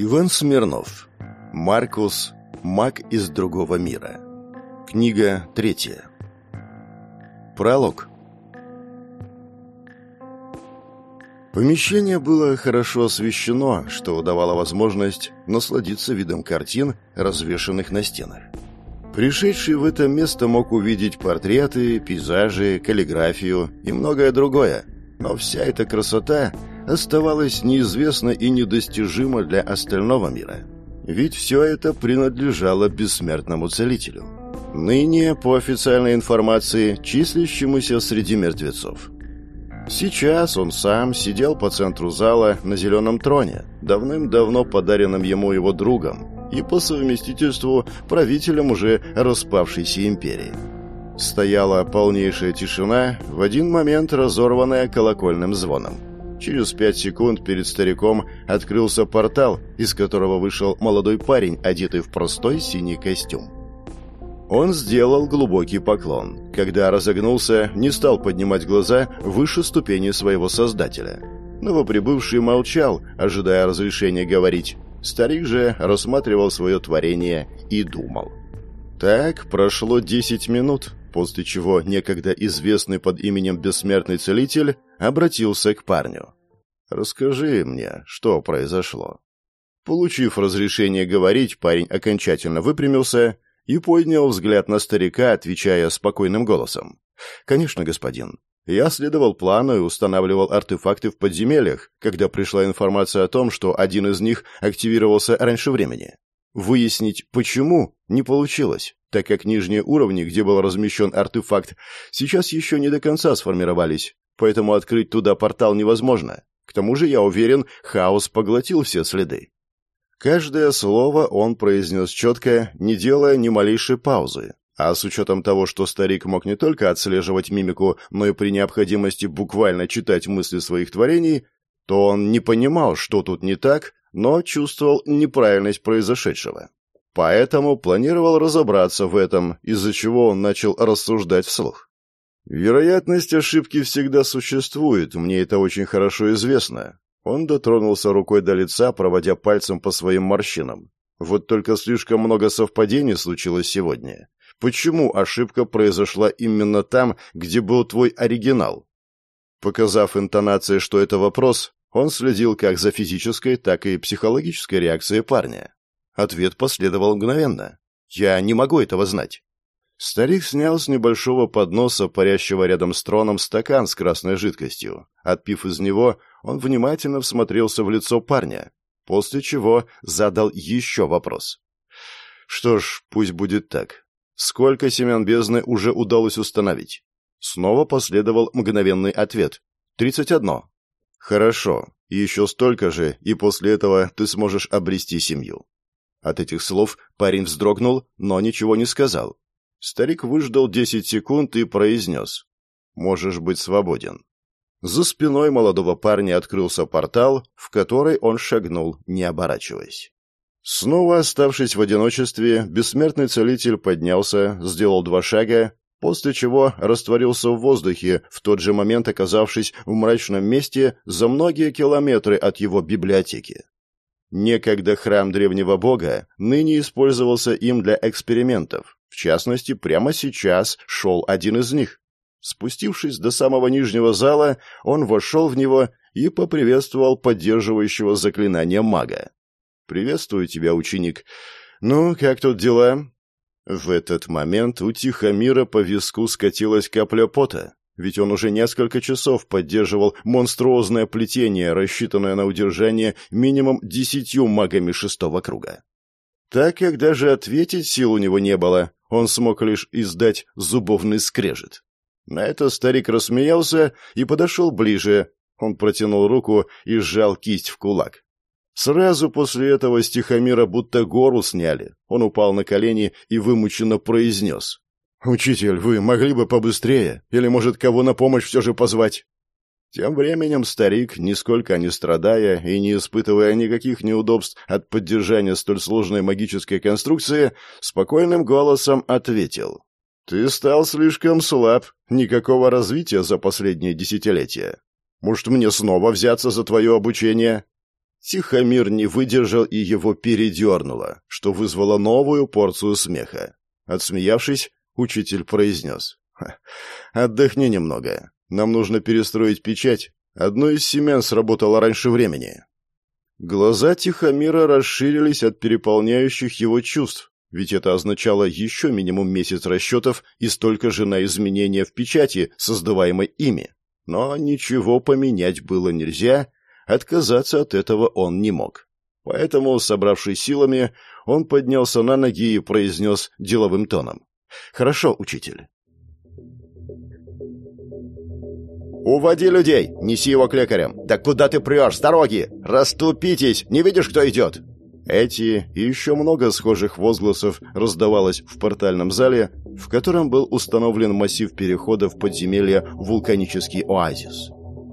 Иван Смирнов. Маркус. Маг из другого мира. Книга третья. Пролог. Помещение было хорошо освещено, что давало возможность насладиться видом картин, развешанных на стенах. Пришедший в это место мог увидеть портреты, пейзажи, каллиграфию и многое другое, но вся эта красота оставалась неизвестна и недостижима для остального мира. Ведь все это принадлежало бессмертному целителю. Ныне, по официальной информации, числящемуся среди мертвецов. Сейчас он сам сидел по центру зала на зеленом троне, давным-давно подаренном ему его другом, и по совместительству правителем уже распавшейся империи. Стояла полнейшая тишина, в один момент разорванная колокольным звоном. Через пять секунд перед стариком открылся портал, из которого вышел молодой парень, одетый в простой синий костюм. Он сделал глубокий поклон. Когда разогнулся, не стал поднимать глаза выше ступени своего создателя. Новоприбывший молчал, ожидая разрешения говорить. Старик же рассматривал свое творение и думал. Так прошло десять минут, после чего некогда известный под именем Бессмертный Целитель обратился к парню. «Расскажи мне, что произошло?» Получив разрешение говорить, парень окончательно выпрямился и поднял взгляд на старика, отвечая спокойным голосом. «Конечно, господин. Я следовал плану и устанавливал артефакты в подземельях, когда пришла информация о том, что один из них активировался раньше времени. Выяснить, почему, не получилось, так как нижние уровни, где был размещен артефакт, сейчас еще не до конца сформировались, поэтому открыть туда портал невозможно. К тому же, я уверен, хаос поглотил все следы. Каждое слово он произнес четко, не делая ни малейшей паузы, а с учетом того, что старик мог не только отслеживать мимику, но и при необходимости буквально читать мысли своих творений, то он не понимал, что тут не так, но чувствовал неправильность произошедшего. Поэтому планировал разобраться в этом, из-за чего он начал рассуждать вслух. Вероятность ошибки всегда существует, мне это очень хорошо известно. Он дотронулся рукой до лица, проводя пальцем по своим морщинам. Вот только слишком много совпадений случилось сегодня почему ошибка произошла именно там, где был твой оригинал. Показав интонацией, что это вопрос, он следил как за физической, так и психологической реакцией парня. Ответ последовал мгновенно. «Я не могу этого знать». Старик снял с небольшого подноса, парящего рядом с троном, стакан с красной жидкостью. Отпив из него, он внимательно всмотрелся в лицо парня, после чего задал еще вопрос. «Что ж, пусть будет так. Сколько семян бездны уже удалось установить? Снова последовал мгновенный ответ. «Тридцать одно». «Хорошо. Еще столько же, и после этого ты сможешь обрести семью». От этих слов парень вздрогнул, но ничего не сказал. Старик выждал десять секунд и произнес. «Можешь быть свободен». За спиной молодого парня открылся портал, в который он шагнул, не оборачиваясь. Снова оставшись в одиночестве, бессмертный целитель поднялся, сделал два шага, после чего растворился в воздухе, в тот же момент оказавшись в мрачном месте за многие километры от его библиотеки. Некогда храм древнего бога ныне использовался им для экспериментов. Частности, прямо сейчас шел один из них. Спустившись до самого нижнего зала, он вошел в него и поприветствовал поддерживающего заклинание мага. «Приветствую тебя, ученик. Ну, как тут дела?» В этот момент у Тихомира по виску скатилась капля пота, ведь он уже несколько часов поддерживал монструозное плетение, рассчитанное на удержание минимум десятью магами шестого круга. Так как даже ответить сил у него не было, он смог лишь издать зубовный скрежет. На это старик рассмеялся и подошел ближе. Он протянул руку и сжал кисть в кулак. Сразу после этого с Тихомира будто гору сняли. Он упал на колени и вымученно произнес. «Учитель, вы могли бы побыстрее? Или, может, кого на помощь все же позвать?» Тем временем старик, нисколько не страдая и не испытывая никаких неудобств от поддержания столь сложной магической конструкции, спокойным голосом ответил. «Ты стал слишком слаб. Никакого развития за последние десятилетия. Может, мне снова взяться за твое обучение?» Тихомир не выдержал и его передернуло, что вызвало новую порцию смеха. Отсмеявшись, учитель произнес. «Отдохни немного. Нам нужно перестроить печать. Одно из семян сработало раньше времени». Глаза Тихомира расширились от переполняющих его чувств, ведь это означало еще минимум месяц расчетов и столько же на изменения в печати, создаваемой ими. Но ничего поменять было нельзя, отказаться от этого он не мог. Поэтому, собравшись силами, он поднялся на ноги и произнес деловым тоном. «Хорошо, учитель. «Уводи людей! Неси его к лекарям! Да куда ты прешь? С дороги! Раступитесь! Не видишь, кто идет?» Эти и еще много схожих возгласов раздавалось в портальном зале, в котором был установлен массив перехода в подземелье «Вулканический оазис».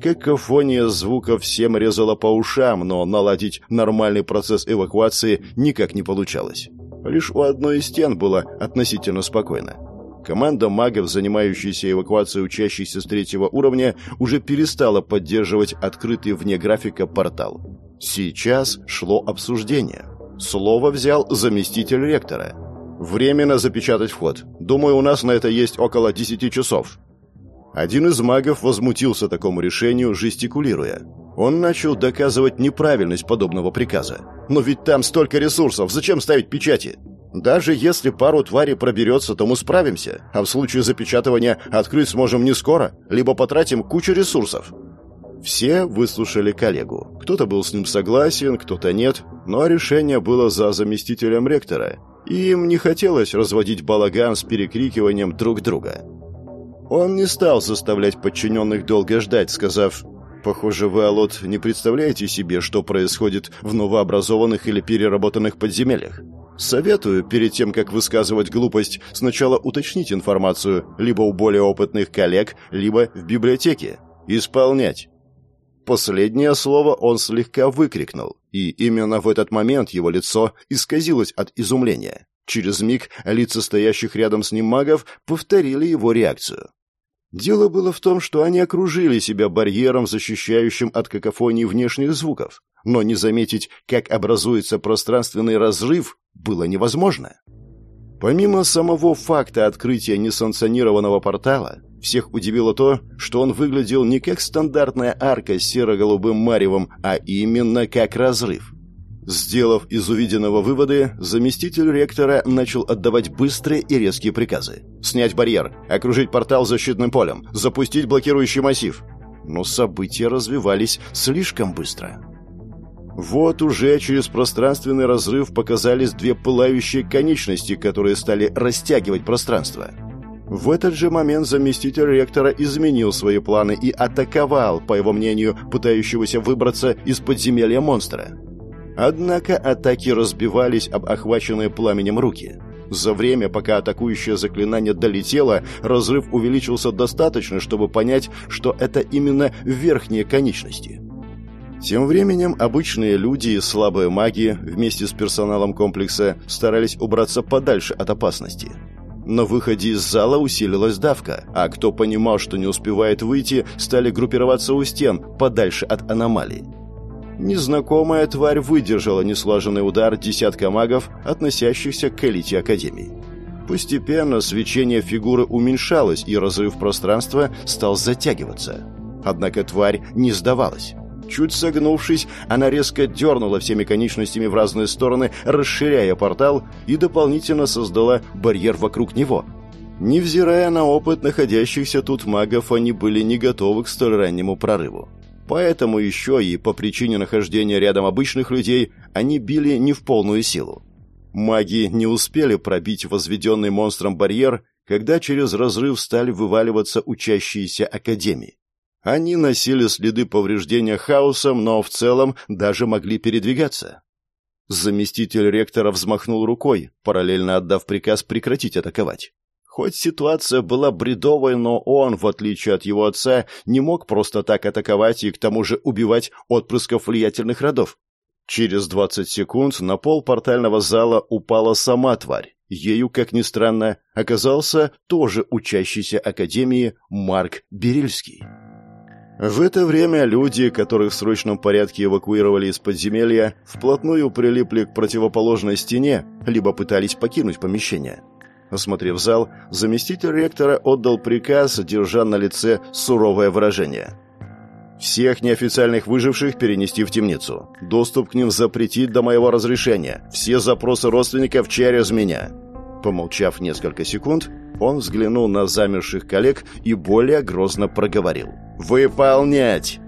Какофония звуков всем резала по ушам, но наладить нормальный процесс эвакуации никак не получалось. Лишь у одной из стен было относительно спокойно. Команда магов, занимающаяся эвакуацией учащихся с третьего уровня, уже перестала поддерживать открытый вне графика портал. Сейчас шло обсуждение. Слово взял заместитель ректора. «Временно запечатать вход. Думаю, у нас на это есть около десяти часов». Один из магов возмутился такому решению, жестикулируя. Он начал доказывать неправильность подобного приказа. «Но ведь там столько ресурсов, зачем ставить печати?» Даже если пару тварей проберется, то мы справимся, а в случае запечатывания открыть сможем не скоро, либо потратим кучу ресурсов. Все выслушали коллегу. Кто-то был с ним согласен, кто-то нет, но решение было за заместителем ректора, и им не хотелось разводить балаган с перекрикиванием друг друга. Он не стал заставлять подчиненных долго ждать, сказав «Похоже, вы, Алот, не представляете себе, что происходит в новообразованных или переработанных подземельях. Советую, перед тем, как высказывать глупость, сначала уточнить информацию либо у более опытных коллег, либо в библиотеке. Исполнять. Последнее слово он слегка выкрикнул, и именно в этот момент его лицо исказилось от изумления. Через миг лица стоящих рядом с ним магов повторили его реакцию. Дело было в том, что они окружили себя барьером, защищающим от какофонии внешних звуков, но не заметить, как образуется пространственный разрыв, было невозможно. Помимо самого факта открытия несанкционированного портала, всех удивило то, что он выглядел не как стандартная арка с серо-голубым маревом, а именно как разрыв. Сделав из увиденного выводы, заместитель ректора начал отдавать быстрые и резкие приказы. Снять барьер, окружить портал защитным полем, запустить блокирующий массив. Но события развивались слишком быстро. Вот уже через пространственный разрыв показались две пылающие конечности, которые стали растягивать пространство. В этот же момент заместитель ректора изменил свои планы и атаковал, по его мнению, пытающегося выбраться из подземелья монстра. Однако атаки разбивались об охваченные пламенем руки. За время, пока атакующее заклинание долетело, разрыв увеличился достаточно, чтобы понять, что это именно верхние конечности – тем временем обычные люди и слабые маги вместе с персоналом комплекса старались убраться подальше от опасности. На выходе из зала усилилась давка, а кто понимал, что не успевает выйти, стали группироваться у стен, подальше от аномалий. Незнакомая тварь выдержала неслаженный удар десятка магов, относящихся к элите Академии. Постепенно свечение фигуры уменьшалось, и разрыв пространства стал затягиваться. Однако тварь не сдавалась. Чуть согнувшись, она резко дернула всеми конечностями в разные стороны, расширяя портал и дополнительно создала барьер вокруг него. Невзирая на опыт находящихся тут магов, они были не готовы к столь раннему прорыву. Поэтому еще и по причине нахождения рядом обычных людей они били не в полную силу. Маги не успели пробить возведенный монстром барьер, когда через разрыв стали вываливаться учащиеся академии. Они носили следы повреждения хаосом, но в целом даже могли передвигаться. Заместитель ректора взмахнул рукой, параллельно отдав приказ прекратить атаковать. Хоть ситуация была бредовой, но он, в отличие от его отца, не мог просто так атаковать и к тому же убивать отпрысков влиятельных родов. Через 20 секунд на пол портального зала упала сама тварь. Ею, как ни странно, оказался тоже учащийся Академии Марк Берильский. В это время люди, которых в срочном порядке эвакуировали из подземелья, вплотную прилипли к противоположной стене, либо пытались покинуть помещение. Осмотрев зал, заместитель ректора отдал приказ, держа на лице суровое выражение. «Всех неофициальных выживших перенести в темницу. Доступ к ним запретить до моего разрешения. Все запросы родственников через меня». Помолчав несколько секунд, он взглянул на замерших коллег и более грозно проговорил. «Выполнять!»